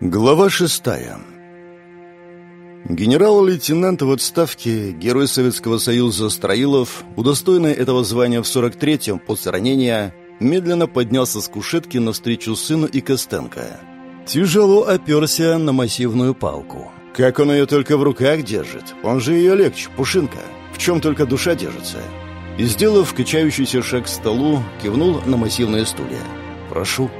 Глава шестая Генерал-лейтенант в отставке, герой Советского Союза Строилов, удостоенный этого звания в 43-м после ранения, медленно поднялся с кушетки навстречу сыну и Костенко. Тяжело оперся на массивную палку. Как он ее только в руках держит, он же ее легче, пушинка, в чем только душа держится. И, сделав качающийся шаг к столу, кивнул на массивные стулья. «Прошу».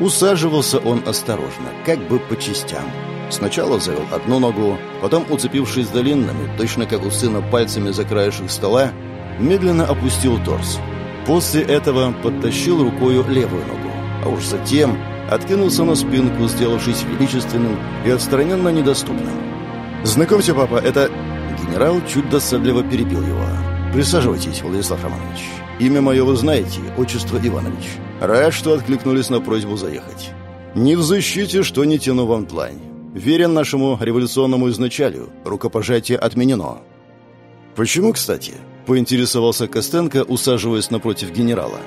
Усаживался он осторожно, как бы по частям. Сначала завел одну ногу, потом, уцепившись длинными, точно как у сына пальцами за краешек стола, медленно опустил торс. После этого подтащил рукою левую ногу, а уж затем откинулся на спинку, сделавшись величественным и отстраненно недоступным. «Знакомься, папа, это...» Генерал чуть досадливо перебил его. «Присаживайтесь, Владислав Романович. Имя мое вы знаете, отчество Иванович. Рад, что откликнулись на просьбу заехать. Не в защите, что не тяну вам тлань. Верен нашему революционному изначалю. Рукопожатие отменено. Почему, кстати? Поинтересовался Костенко, усаживаясь напротив генерала.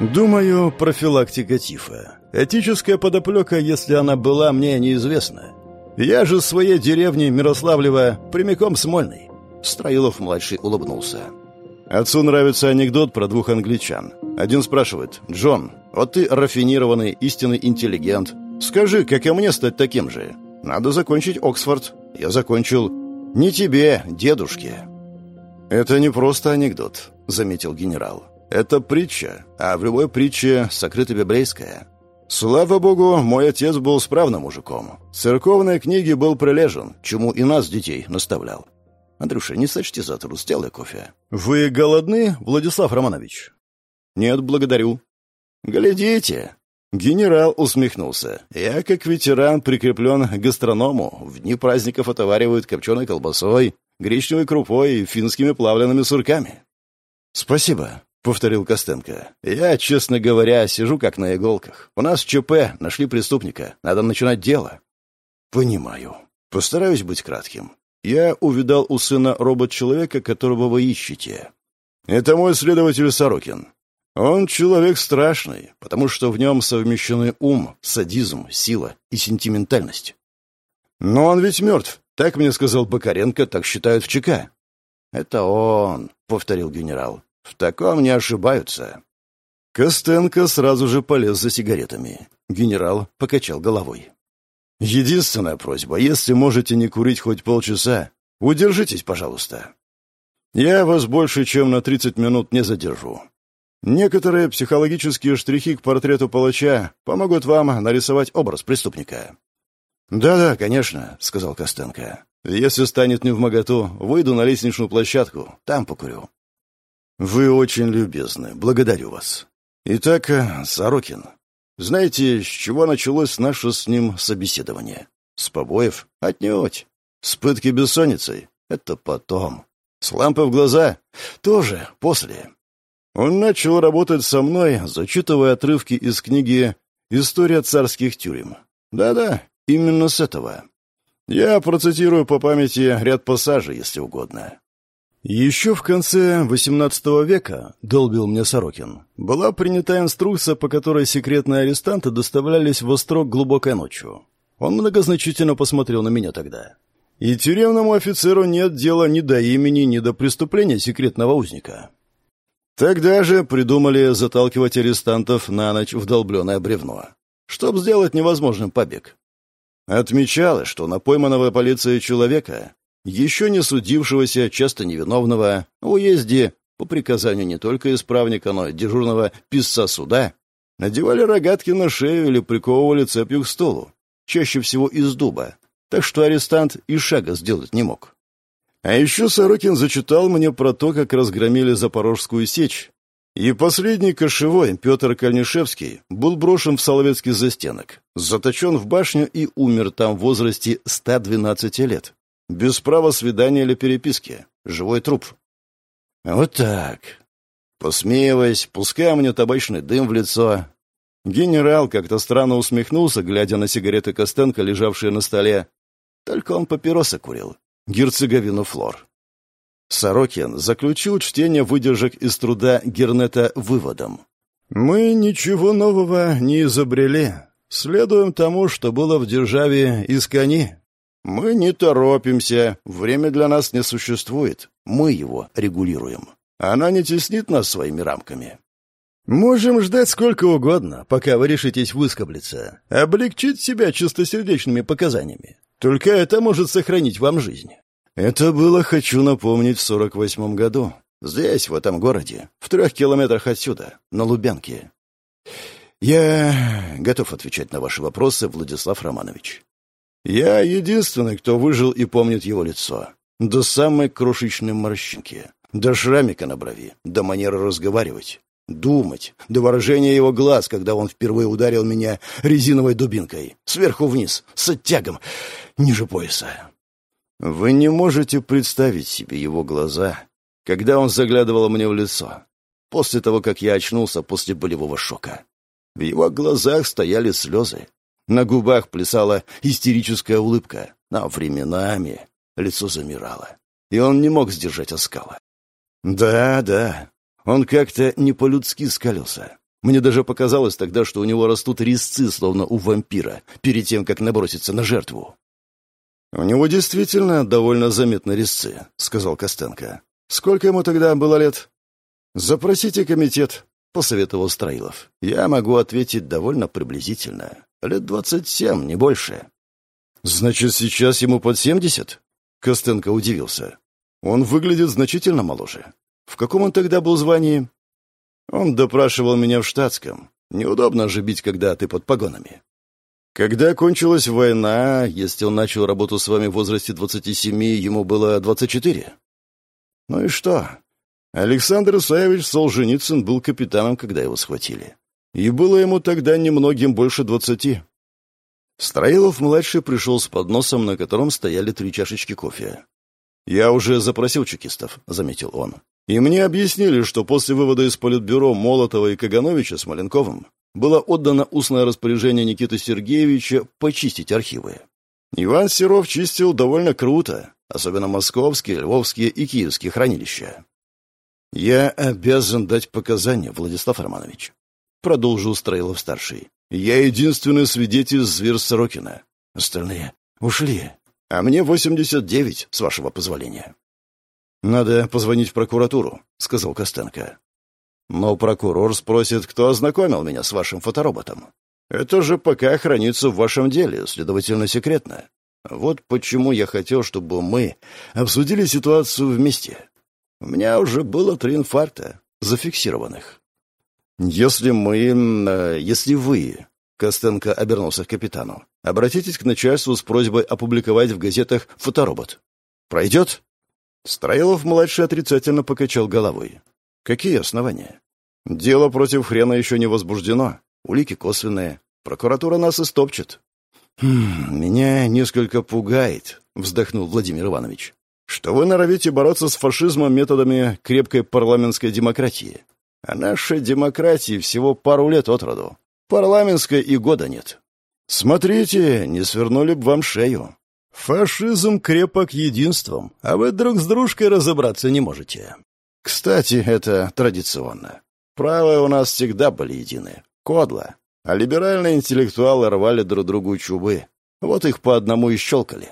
Думаю, профилактика тифа. Этическая подоплека, если она была, мне неизвестна. Я же в своей деревне Мирославлева прямиком Смольный. Строилов-младший улыбнулся. Отцу нравится анекдот про двух англичан. Один спрашивает, «Джон, вот ты рафинированный, истинный интеллигент. Скажи, как и мне стать таким же? Надо закончить Оксфорд. Я закончил. Не тебе, дедушке». «Это не просто анекдот», — заметил генерал. «Это притча, а в любой притче сокрыта библейская. Слава богу, мой отец был справным мужиком. В церковной книге был прилежен, чему и нас, детей, наставлял. Андрюша, не сочти за трус, сделай кофе. Вы голодны, Владислав Романович? Нет, благодарю. Глядите. Генерал усмехнулся. Я, как ветеран, прикреплен к гастроному. В дни праздников отоваривают копченой колбасой, гречневой крупой и финскими плавленными сурками. Спасибо, — повторил Костенко. «Я, честно говоря, сижу как на иголках. У нас ЧП, нашли преступника. Надо начинать дело». «Понимаю. Постараюсь быть кратким. Я увидал у сына робот-человека, которого вы ищете. Это мой следователь Сорокин. Он человек страшный, потому что в нем совмещены ум, садизм, сила и сентиментальность. Но он ведь мертв. Так мне сказал Бакаренко, так считают в ЧК. «Это он», — повторил генерал. «В таком не ошибаются». Костенко сразу же полез за сигаретами. Генерал покачал головой. Единственная просьба, если можете не курить хоть полчаса, удержитесь, пожалуйста. Я вас больше, чем на 30 минут не задержу. Некоторые психологические штрихи к портрету палача помогут вам нарисовать образ преступника. «Да-да, конечно», — сказал Костенко. «Если станет не в моготу, выйду на лестничную площадку, там покурю». «Вы очень любезны, благодарю вас. Итак, Сорокин, знаете, с чего началось наше с ним собеседование? С побоев? Отнюдь. С пытки бессонницей? Это потом. С лампы в глаза? Тоже после. Он начал работать со мной, зачитывая отрывки из книги «История царских тюрем». Да-да, именно с этого. Я процитирую по памяти ряд пассажей, если угодно. Еще в конце XVIII века, долбил мне Сорокин, была принята инструкция, по которой секретные арестанты доставлялись в Острог глубокой ночью. Он многозначительно посмотрел на меня тогда. И тюремному офицеру нет дела ни до имени, ни до преступления секретного узника. Тогда же придумали заталкивать арестантов на ночь в долбленное бревно, чтобы сделать невозможным побег. Отмечалось, что на пойманного полицией человека еще не судившегося, часто невиновного, в уезде, по приказанию не только исправника, но и дежурного писца суда, надевали рогатки на шею или приковывали цепью к столу, чаще всего из дуба, так что арестант и шага сделать не мог. А еще Сорокин зачитал мне про то, как разгромили Запорожскую сечь, и последний кошевой, Петр Кальнишевский, был брошен в Соловецкий застенок, заточен в башню и умер там в возрасте 112 лет. Без права свидания или переписки. Живой труп. Вот так. Посмеиваясь, пуская мне табачный дым в лицо. Генерал как-то странно усмехнулся, глядя на сигареты Костенко, лежавшие на столе. Только он папиросы курил. Герцеговину флор. Сорокин заключил чтение выдержек из труда Гернета выводом. «Мы ничего нового не изобрели. Следуем тому, что было в державе Искани. Мы не торопимся, время для нас не существует. Мы его регулируем. Она не теснит нас своими рамками. Можем ждать сколько угодно, пока вы решитесь выскоблиться, облегчить себя чистосердечными показаниями. Только это может сохранить вам жизнь. Это было, хочу напомнить, в сорок восьмом году. Здесь, в этом городе, в трех километрах отсюда, на Лубянке. Я готов отвечать на ваши вопросы, Владислав Романович. Я единственный, кто выжил и помнит его лицо. До самой крошечной морщинки, до шрамика на брови, до манеры разговаривать, думать, до выражения его глаз, когда он впервые ударил меня резиновой дубинкой, сверху вниз, с оттягом, ниже пояса. Вы не можете представить себе его глаза, когда он заглядывал мне в лицо, после того, как я очнулся после болевого шока. В его глазах стояли слезы. На губах плясала истерическая улыбка, но временами лицо замирало, и он не мог сдержать оскала. Да, да, он как-то не по-людски скалился. Мне даже показалось тогда, что у него растут резцы, словно у вампира, перед тем, как наброситься на жертву. «У него действительно довольно заметны резцы», — сказал Костенко. «Сколько ему тогда было лет?» «Запросите комитет», — посоветовал Строилов. «Я могу ответить довольно приблизительно. Лет двадцать семь, не больше». «Значит, сейчас ему под семьдесят?» Костенко удивился. «Он выглядит значительно моложе. В каком он тогда был звании?» «Он допрашивал меня в штатском. Неудобно же бить, когда ты под погонами». «Когда кончилась война, если он начал работу с вами в возрасте двадцати семи, ему было двадцать четыре?» «Ну и что? Александр Исаевич Солженицын был капитаном, когда его схватили. И было ему тогда немногим больше двадцати. Строилов-младший пришел с подносом, на котором стояли три чашечки кофе. «Я уже запросил чекистов», — заметил он. «И мне объяснили, что после вывода из политбюро Молотова и Кагановича с Маленковым было отдано устное распоряжение Никиты Сергеевича почистить архивы. Иван Серов чистил довольно круто, особенно московские, львовские и киевские хранилища. «Я обязан дать показания, Владислав Романович», — продолжил Строилов-старший. «Я единственный свидетель зверь Сорокина. Остальные ушли, а мне восемьдесят девять, с вашего позволения». «Надо позвонить в прокуратуру», — сказал Костенко. «Но прокурор спросит, кто ознакомил меня с вашим фотороботом. Это же пока хранится в вашем деле, следовательно, секретно. Вот почему я хотел, чтобы мы обсудили ситуацию вместе. У меня уже было три инфаркта, зафиксированных. Если мы... Э, если вы... Костенко обернулся к капитану. «Обратитесь к начальству с просьбой опубликовать в газетах фоторобот. Пройдет?» Строилов-младший отрицательно покачал головой. «Какие основания?» «Дело против хрена еще не возбуждено. Улики косвенные. Прокуратура нас истопчет». «Хм, «Меня несколько пугает», — вздохнул Владимир Иванович что вы норовите бороться с фашизмом методами крепкой парламентской демократии. А нашей демократии всего пару лет от роду. Парламентской и года нет. Смотрите, не свернули б вам шею. Фашизм крепок единством, а вы друг с дружкой разобраться не можете. Кстати, это традиционно. Правые у нас всегда были едины. Кодло. А либеральные интеллектуалы рвали друг другу чубы. Вот их по одному и щелкали.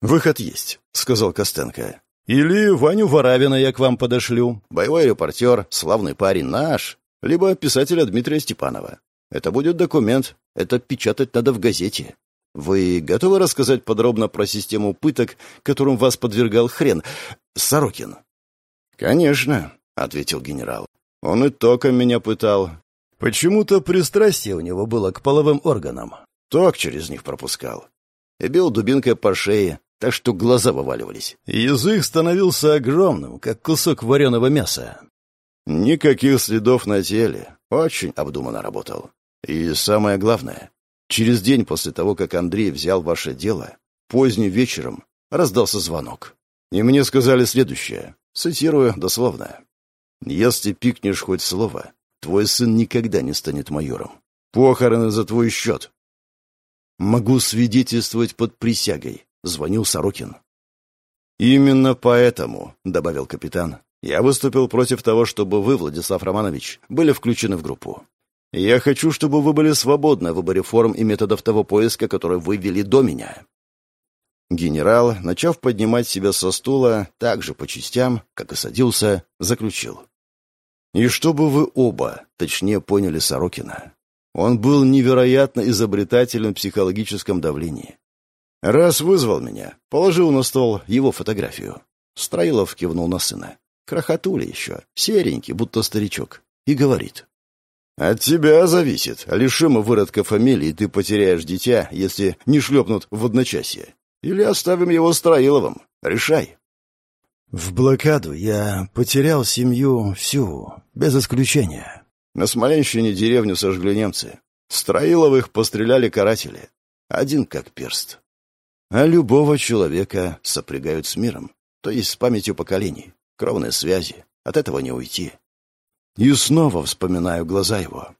«Выход есть», — сказал Костенко. «Или Ваню Воравина я к вам подошлю. Боевой репортер, славный парень наш. Либо писателя Дмитрия Степанова. Это будет документ. Это печатать надо в газете. Вы готовы рассказать подробно про систему пыток, которым вас подвергал хрен? Сорокин?» «Конечно», — ответил генерал. «Он и током меня пытал. Почему-то пристрастие у него было к половым органам. Ток через них пропускал. И бил дубинкой по шее, так что глаза вываливались. Язык становился огромным, как кусок вареного мяса. Никаких следов на теле. Очень обдуманно работал. И самое главное, через день после того, как Андрей взял ваше дело, поздним вечером раздался звонок. И мне сказали следующее, цитирую дословно. «Если пикнешь хоть слово, твой сын никогда не станет майором. Похороны за твой счет». Могу свидетельствовать под присягой звонил Сорокин. «Именно поэтому», — добавил капитан, — «я выступил против того, чтобы вы, Владислав Романович, были включены в группу. Я хочу, чтобы вы были свободны в выборе форм и методов того поиска, который вы вели до меня». Генерал, начав поднимать себя со стула, так же по частям, как и садился, заключил. «И чтобы вы оба, точнее, поняли Сорокина. Он был невероятно изобретателен в психологическом давлении. Раз вызвал меня, положил на стол его фотографию. Строилов кивнул на сына. Крохотули еще, серенький, будто старичок. И говорит. «От тебя зависит. Лишим выродка фамилии, ты потеряешь дитя, если не шлепнут в одночасье. Или оставим его Строиловым. Решай». «В блокаду я потерял семью всю, без исключения». На Смоленщине деревню сожгли немцы. Строиловых постреляли каратели. Один как перст. А любого человека сопрягают с миром, то есть с памятью поколений, кровной связи. От этого не уйти. И снова вспоминаю глаза его.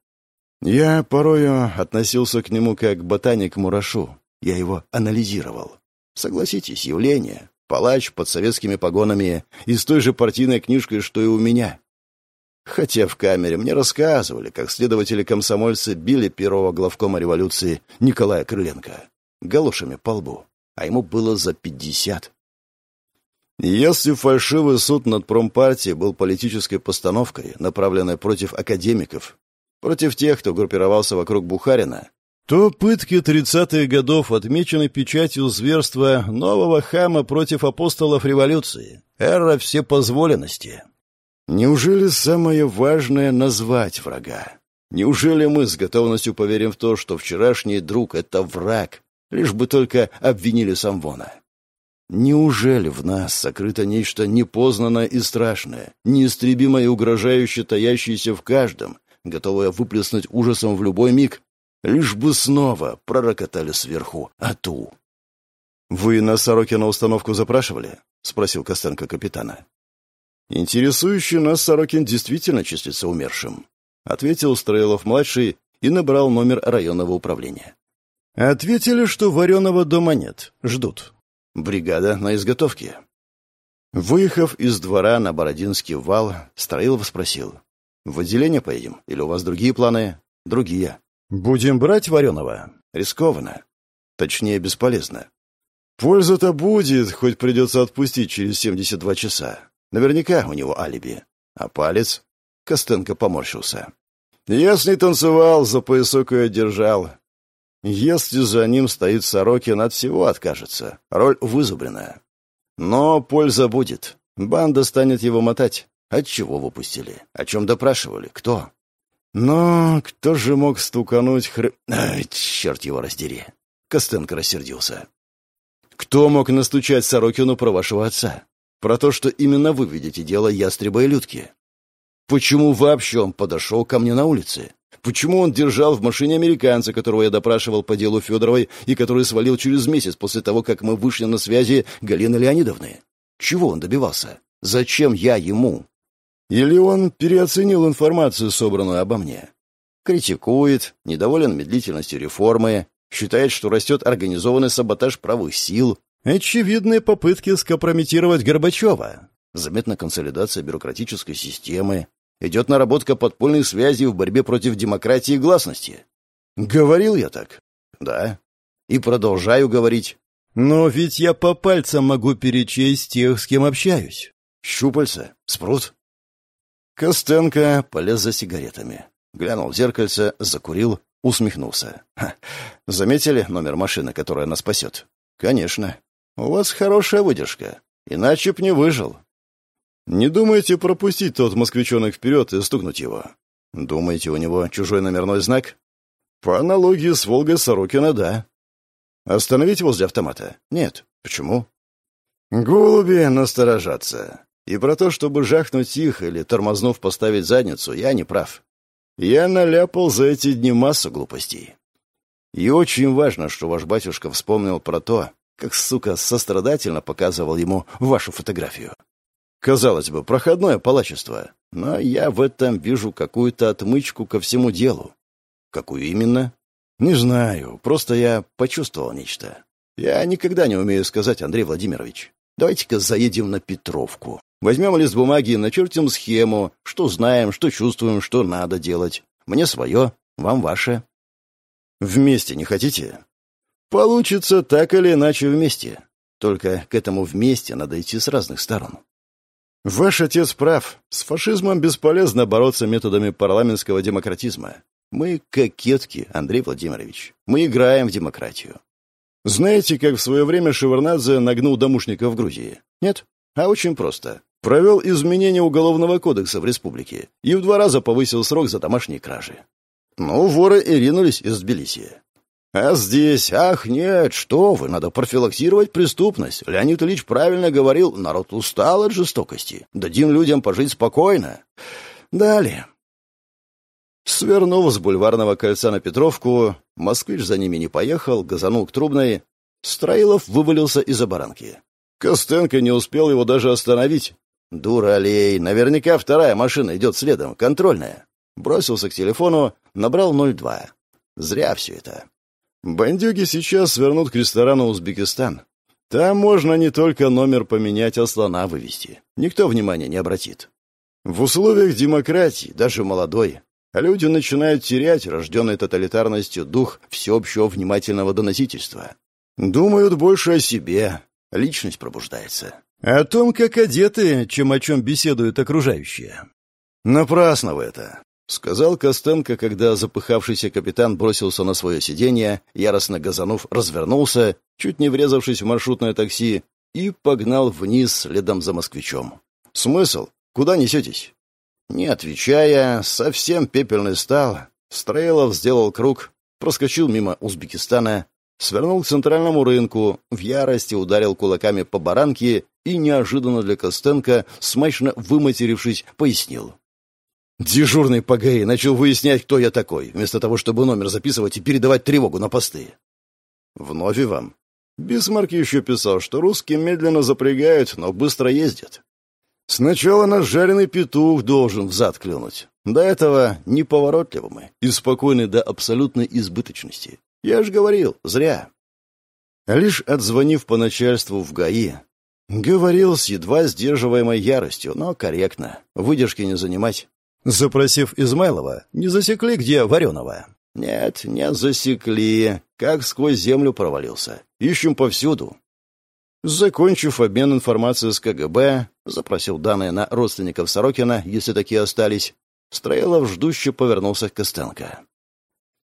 Я порою относился к нему как ботаник мурашу. Я его анализировал. Согласитесь, явление. Палач под советскими погонами и с той же партийной книжкой, что и у меня. Хотя в камере мне рассказывали, как следователи-комсомольцы били первого главкома революции Николая Крыленко галошами по лбу, а ему было за пятьдесят. Если фальшивый суд над промпартией был политической постановкой, направленной против академиков, против тех, кто группировался вокруг Бухарина, то пытки 30-х годов отмечены печатью зверства нового хама против апостолов революции, эра всепозволенности. Неужели самое важное — назвать врага? Неужели мы с готовностью поверим в то, что вчерашний друг — это враг, лишь бы только обвинили Самвона? Неужели в нас сокрыто нечто непознанное и страшное, неистребимое и угрожающее, таящееся в каждом, готовое выплеснуть ужасом в любой миг, лишь бы снова пророкотали сверху «Ату». «Вы на Сорокина установку запрашивали?» — спросил Костенко капитана. «Интересующий нас Сорокин действительно числится умершим», — ответил Строилов-младший и набрал номер районного управления. «Ответили, что вареного дома нет. Ждут. Бригада на изготовке. Выехав из двора на Бородинский вал, Строилов спросил. «В отделение поедем? Или у вас другие планы?» «Другие». «Будем брать вареного?» «Рискованно. Точнее, бесполезно. Польза-то будет, хоть придется отпустить через 72 часа. Наверняка у него алиби. А палец?» Костенко поморщился. «Ясный танцевал, за поясок ее держал. Если за ним стоит Сорокин, от всего откажется. Роль вызубренная. Но польза будет. Банда станет его мотать. От чего выпустили? О чем допрашивали? Кто? Но кто же мог стукануть хры... Ай, черт его раздери. Костенко рассердился. Кто мог настучать Сорокину про вашего отца? Про то, что именно вы видите дело ястреба и людки? Почему вообще он подошел ко мне на улице? Почему он держал в машине американца, которого я допрашивал по делу Федоровой и который свалил через месяц после того, как мы вышли на связи Галины Леонидовны? Чего он добивался? Зачем я ему? Или он переоценил информацию, собранную обо мне? Критикует, недоволен медлительностью реформы, считает, что растет организованный саботаж правых сил, очевидные попытки скомпрометировать Горбачева, заметна консолидация бюрократической системы, Идет наработка подпольных связей в борьбе против демократии и гласности. Говорил я так? Да. И продолжаю говорить. Но ведь я по пальцам могу перечесть тех, с кем общаюсь. Щупальца? Спрут? Костенко полез за сигаретами. Глянул в зеркальце, закурил, усмехнулся. Ха. Заметили номер машины, которая нас спасет? Конечно. У вас хорошая выдержка. Иначе б не выжил. Не думаете пропустить тот москвичонок вперед и стукнуть его? Думаете, у него чужой номерной знак? По аналогии с Волгой Сорокина, да. Остановить возле автомата? Нет. Почему? Голуби насторожатся. И про то, чтобы жахнуть их или, тормознув, поставить задницу, я не прав. Я наляпал за эти дни массу глупостей. И очень важно, что ваш батюшка вспомнил про то, как, сука, сострадательно показывал ему вашу фотографию. Казалось бы, проходное палачество, но я в этом вижу какую-то отмычку ко всему делу. Какую именно? Не знаю, просто я почувствовал нечто. Я никогда не умею сказать, Андрей Владимирович. Давайте-ка заедем на Петровку. Возьмем лист бумаги и начертим схему, что знаем, что чувствуем, что надо делать. Мне свое, вам ваше. Вместе не хотите? Получится так или иначе вместе. Только к этому вместе надо идти с разных сторон. Ваш отец прав. С фашизмом бесполезно бороться методами парламентского демократизма. Мы кокетки, Андрей Владимирович. Мы играем в демократию. Знаете, как в свое время Шеварнадзе нагнул домушника в Грузии? Нет? А очень просто. Провел изменение Уголовного кодекса в республике и в два раза повысил срок за домашние кражи. Ну, воры и ринулись из Тбилиси. А здесь, ах, нет, что вы, надо профилактировать преступность. Леонид Ильич правильно говорил, народ устал от жестокости. Дадим людям пожить спокойно. Далее. Свернув с бульварного кольца на Петровку, москвич за ними не поехал, газанул к Трубной. Строилов вывалился из-за баранки. Костенко не успел его даже остановить. «Дуралей, наверняка вторая машина идет следом, контрольная». Бросился к телефону, набрал 02. Зря все это. Бандюги сейчас свернут к ресторану «Узбекистан». Там можно не только номер поменять, а слона вывести. Никто внимания не обратит. В условиях демократии, даже молодой, люди начинают терять рожденный тоталитарностью дух всеобщего внимательного доносительства. Думают больше о себе, личность пробуждается. О том, как одеты, чем о чем беседуют окружающие. Напрасно вы это. — сказал Костенко, когда запыхавшийся капитан бросился на свое сиденье, яростно газанув, развернулся, чуть не врезавшись в маршрутное такси, и погнал вниз следом за москвичом. «Смысл? Куда несетесь?» Не отвечая, совсем пепельный стал, Строилов сделал круг, проскочил мимо Узбекистана, свернул к центральному рынку, в ярости ударил кулаками по баранке и, неожиданно для Костенко, смачно выматерившись, пояснил. Дежурный по ГАИ начал выяснять, кто я такой, вместо того, чтобы номер записывать и передавать тревогу на посты. Вновь и вам. Бисмарк еще писал, что русские медленно запрягают, но быстро ездят. Сначала наш жареный петух должен взад клюнуть. До этого неповоротливы мы и спокойны до абсолютной избыточности. Я ж говорил, зря. Лишь отзвонив по начальству в ГАИ, говорил с едва сдерживаемой яростью, но корректно, выдержки не занимать. Запросив Измайлова, не засекли, где Вареного? Нет, не засекли. Как сквозь землю провалился. Ищем повсюду. Закончив обмен информацией с КГБ, запросил данные на родственников Сорокина, если такие остались, Строилов ждуще повернулся к Костенко.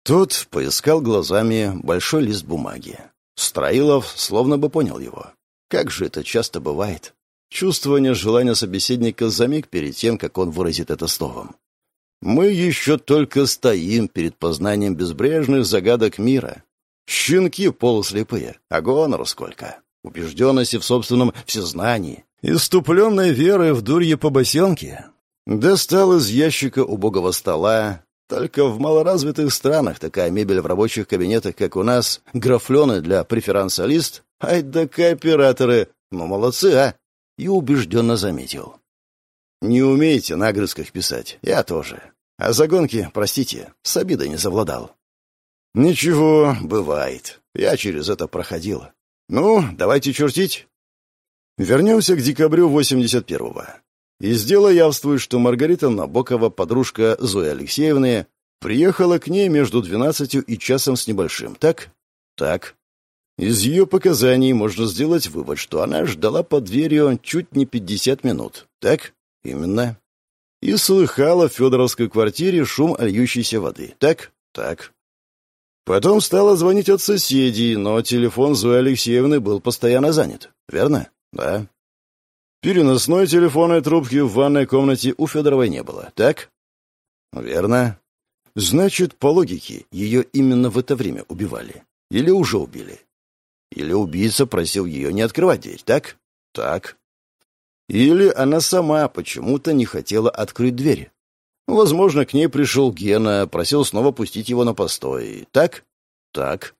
Тот поискал глазами большой лист бумаги. Строилов словно бы понял его. Как же это часто бывает. Чувствование желания собеседника за миг перед тем, как он выразит это словом. Мы еще только стоим перед познанием безбрежных загадок мира. Щенки полуслепые, а гонору сколько. Убежденности в собственном всезнании, иступленной веры в дурье по босенке. Достал из ящика убогого стола. Только в малоразвитых странах такая мебель в рабочих кабинетах, как у нас, графлены для преферансалист, ай да кооператоры, ну молодцы, а! И убежденно заметил. «Не умеете на огрызках писать, я тоже. А загонки, простите, с обидой не завладал». «Ничего, бывает. Я через это проходил. Ну, давайте чертить». Вернемся к декабрю 81-го. Из дела явствует, что Маргарита Набокова, подружка Зои Алексеевны, приехала к ней между двенадцатью и часом с небольшим, так? Так. Из ее показаний можно сделать вывод, что она ждала под дверью чуть не 50 минут. Так? Именно. И слыхала в Федоровской квартире шум льющейся воды. Так? Так. Потом стала звонить от соседей, но телефон Зои Алексеевны был постоянно занят. Верно? Да. Переносной телефонной трубки в ванной комнате у Федоровой не было. Так? Верно. Значит, по логике, ее именно в это время убивали. Или уже убили. Или убийца просил ее не открывать дверь, так? Так. Или она сама почему-то не хотела открыть дверь. Возможно, к ней пришел Гена, просил снова пустить его на постой. Так? Так.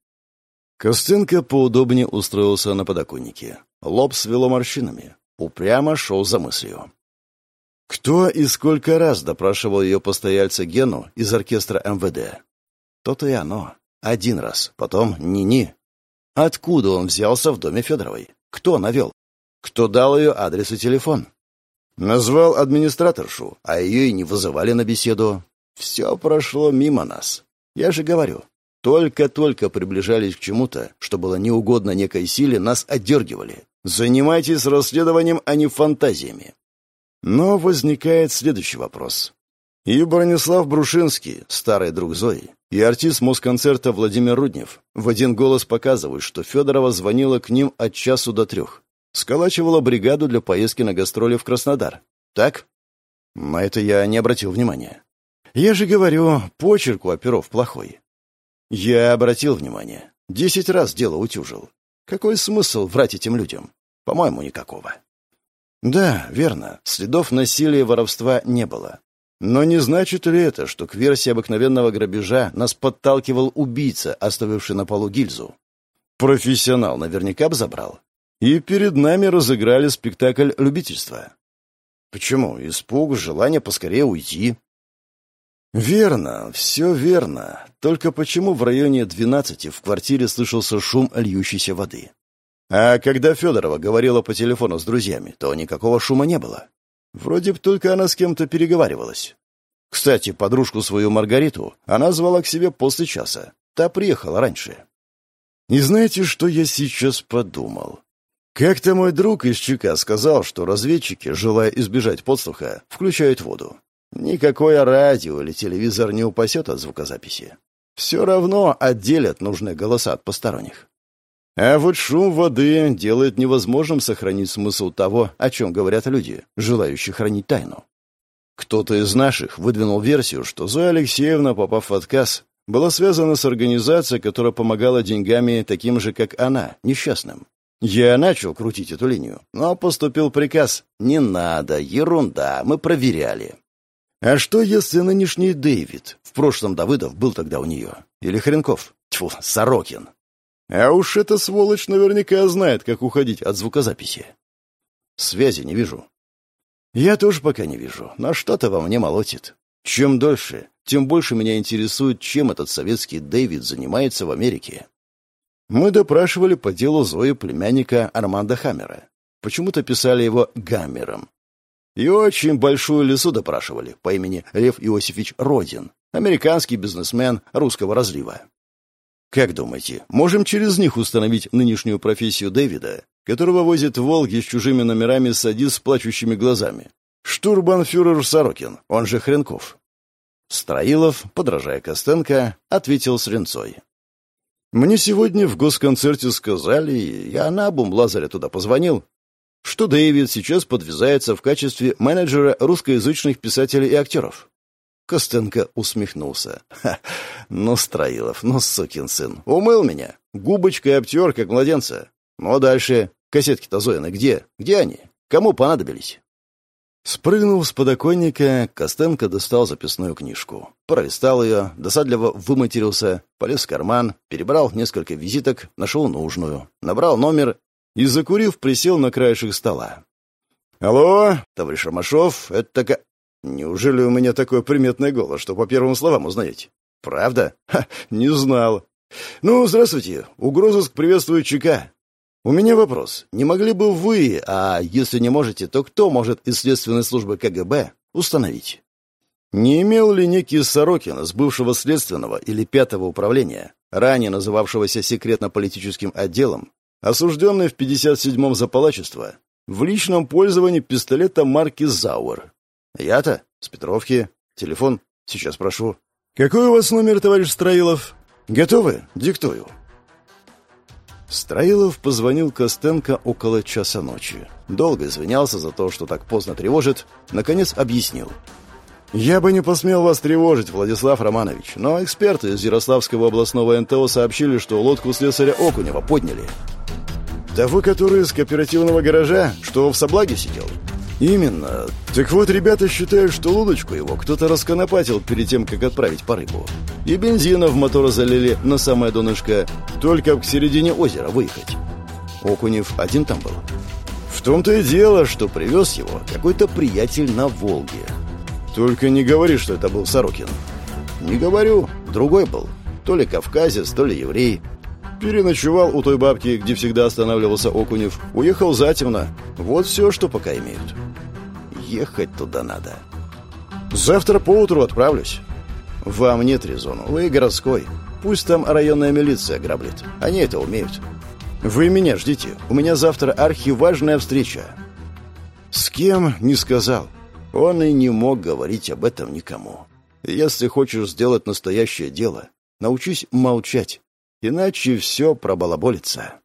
Костенко поудобнее устроился на подоконнике. Лоб свело морщинами. Упрямо шел за мыслью. Кто и сколько раз допрашивал ее постояльца Гену из оркестра МВД? То-то и оно. Один раз, потом ни-ни. Откуда он взялся в доме Федоровой? Кто навел? Кто дал ее адрес и телефон? Назвал администраторшу, а ее и не вызывали на беседу. Все прошло мимо нас. Я же говорю, только-только приближались к чему-то, что было неугодно некой силе, нас отдергивали. Занимайтесь расследованием, а не фантазиями. Но возникает следующий вопрос. И Бронислав Брушинский, старый друг Зои, и артист Москонцерта Владимир Руднев в один голос показывают, что Федорова звонила к ним от часу до трех. Сколачивала бригаду для поездки на гастроли в Краснодар. Так? На это я не обратил внимания. Я же говорю, почерк у оперов плохой. Я обратил внимание. Десять раз дело утюжил. Какой смысл врать этим людям? По-моему, никакого. Да, верно, следов насилия и воровства не было. Но не значит ли это, что к версии обыкновенного грабежа нас подталкивал убийца, оставивший на полу гильзу? Профессионал наверняка бы забрал. И перед нами разыграли спектакль любительства. Почему? Испуг, желание поскорее уйти. Верно, все верно. Только почему в районе двенадцати в квартире слышался шум льющейся воды? А когда Федорова говорила по телефону с друзьями, то никакого шума не было. Вроде бы только она с кем-то переговаривалась. Кстати, подружку свою Маргариту она звала к себе после часа. Та приехала раньше. И знаете, что я сейчас подумал? Как-то мой друг из ЧК сказал, что разведчики, желая избежать подслуха, включают воду. Никакое радио или телевизор не упасет от звукозаписи. Все равно отделят нужные голоса от посторонних. А вот шум воды делает невозможным сохранить смысл того, о чем говорят люди, желающие хранить тайну. Кто-то из наших выдвинул версию, что Зоя Алексеевна, попав в отказ, была связана с организацией, которая помогала деньгами таким же, как она, несчастным. Я начал крутить эту линию, но поступил приказ «Не надо, ерунда, мы проверяли». А что, если нынешний Дэвид, в прошлом Давыдов был тогда у нее, или Хренков, тьфу, Сорокин? А уж эта сволочь наверняка знает, как уходить от звукозаписи. Связи не вижу. Я тоже пока не вижу, но что-то во мне молотит. Чем дольше, тем больше меня интересует, чем этот советский Дэвид занимается в Америке. Мы допрашивали по делу Зои племянника Арманда Хаммера. Почему-то писали его Гаммером. И очень большую лесу допрашивали по имени Лев Иосифович Родин, американский бизнесмен русского разлива. Как думаете, можем через них установить нынешнюю профессию Дэвида, которого возит в Волге с чужими номерами садист с плачущими глазами? Штурбанфюрер Сорокин, он же Хренков. Строилов, подражая Костенко, ответил с ренцой. «Мне сегодня в госконцерте сказали, я на обум Лазаря туда позвонил, что Дэвид сейчас подвязается в качестве менеджера русскоязычных писателей и актеров. Костенко усмехнулся. «Ха, ну, Строилов, ну, сукин сын, умыл меня. Губочкой обтер, как младенца. Ну, а дальше? Кассетки-то Зоины где? Где они? Кому понадобились?» Спрыгнув с подоконника, Костенко достал записную книжку. Пролистал ее, досадливо выматерился, полез в карман, перебрал несколько визиток, нашел нужную, набрал номер и, закурив, присел на краешек стола. «Алло, товарищ Ромашов, это такая...» Неужели у меня такой приметный голос, что по первым словам узнаете? Правда? Ха, не знал. Ну, здравствуйте. Угрозыск приветствует ЧК. У меня вопрос. Не могли бы вы, а если не можете, то кто может из следственной службы КГБ установить? Не имел ли некий Сорокин с бывшего следственного или пятого управления, ранее называвшегося секретно-политическим отделом, осужденный в 57-м за палачество, в личном пользовании пистолета марки «Зауэр», «Я-то? С Петровки. Телефон? Сейчас прошу». «Какой у вас номер, товарищ Строилов?» «Готовы? Диктую». Строилов позвонил Костенко около часа ночи. Долго извинялся за то, что так поздно тревожит. Наконец объяснил. «Я бы не посмел вас тревожить, Владислав Романович, но эксперты из Ярославского областного НТО сообщили, что лодку слесаря Окунева подняли». «Того, который из кооперативного гаража, что в Соблаге сидел?» «Именно. Так вот, ребята считают, что лодочку его кто-то расконопатил перед тем, как отправить по рыбу. И бензина в мотор залили на самое донышко, только к середине озера выехать. Окунев один там был. В том-то и дело, что привез его какой-то приятель на Волге. Только не говори, что это был Сорокин. Не говорю, другой был. То ли кавказец, то ли еврей. Переночевал у той бабки, где всегда останавливался Окунев. Уехал затемно. Вот все, что пока имеют ехать туда надо. Завтра поутру отправлюсь. Вам нет резону. Вы городской. Пусть там районная милиция граблит. Они это умеют. Вы меня ждите. У меня завтра архиважная встреча. С кем, не сказал. Он и не мог говорить об этом никому. Если хочешь сделать настоящее дело, научись молчать. Иначе все пробалаболится.